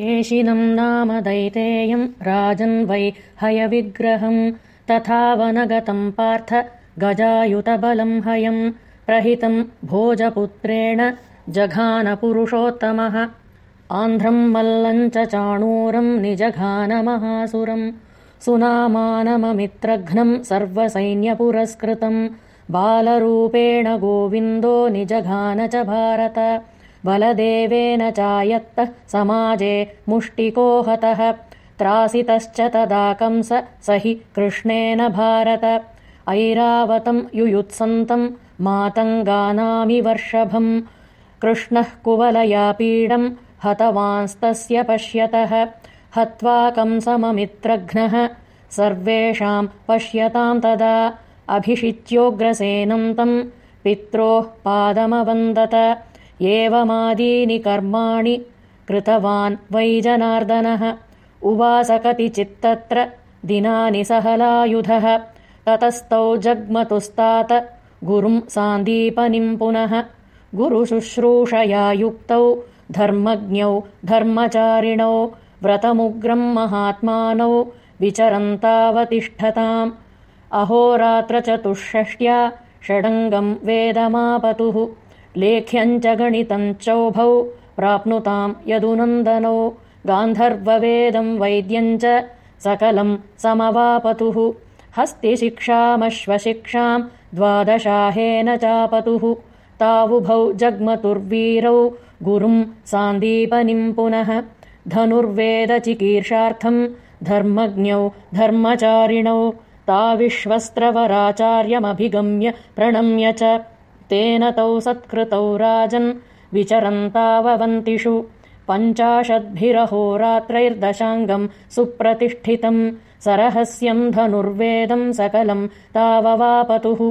केशिनम् नाम दैतेयम् राजन् वै हयविग्रहम् तथावनगतम् पार्थ गजायुतबलम् हयम् प्रहितम् भोजपुत्रेण जघानपुरुषोत्तमः। आन्ध्रम् मल्लम् च चाणूरम् निजघानमहासुरम् सुनामानममित्रघ्नम् सर्वसैन्यपुरस्कृतम् बालरूपेण गोविन्दो निजघान च भारत बलदेवेन चायत्तः समाजे मुष्टिको हतः त्रासितश्च तदा कंस स हि कृष्णेन भारत। ऐरावतम् युयुत्सन्तम् मातङ्गानामि वर्षभम् कृष्णः कुवलया पीडम् हतवांस्तस्य पश्यतः। हत्वा कंसममित्रघ्नः सर्वेषाम् पश्यताम् तदा। अभिषिच्योग्रसेनम् तम् पित्रोः पादमवन्दत एवमादीनि कर्माणि कृतवान् वै जनार्दनः उवास कतिचित्तत्र दिनानि सहलायुधः। ततस्तौ जग्मतुस्तात गुरुम् सान्दीपनिम् पुनः। गुरुशुश्रूषया युक्तौ धर्मज्ञौ धर्मचारिणौ व्रतमुग्रम् महात्मानौ विचरन्तावतिष्ठताम्। अहोरात्रचतुष्षष्ट्या षडङ्गम् वेदमापतुः लेख्यम् च गणितम् चौभौ प्राप्नुताम् यदुनन्दनौ गान्धर्ववेदम् वैद्यम् च सकलम् समवापतुः हस्तिशिक्षामश्वशिक्षाम् द्वादशाहेन चापतुः तावुभौ जग्मतुर्वीरौ गुरुम् सान्दीपनिम् पुनः धनुर्वेदचिकीर्षार्थम् धर्मज्ञौ धर्मचारिणौ ताविश्वस्त्रवराचार्यमभिगम्य प्रणम्य च तेन तौ सत्कृतौ राजन् विचरन्ताववन्तिषु पञ्चाशद्भिरहोरात्रैर्दशाङ्गम् सुप्रतिष्ठितम्। सरहस्यम् धनुर्वेदम् सकलम् ताववापतुः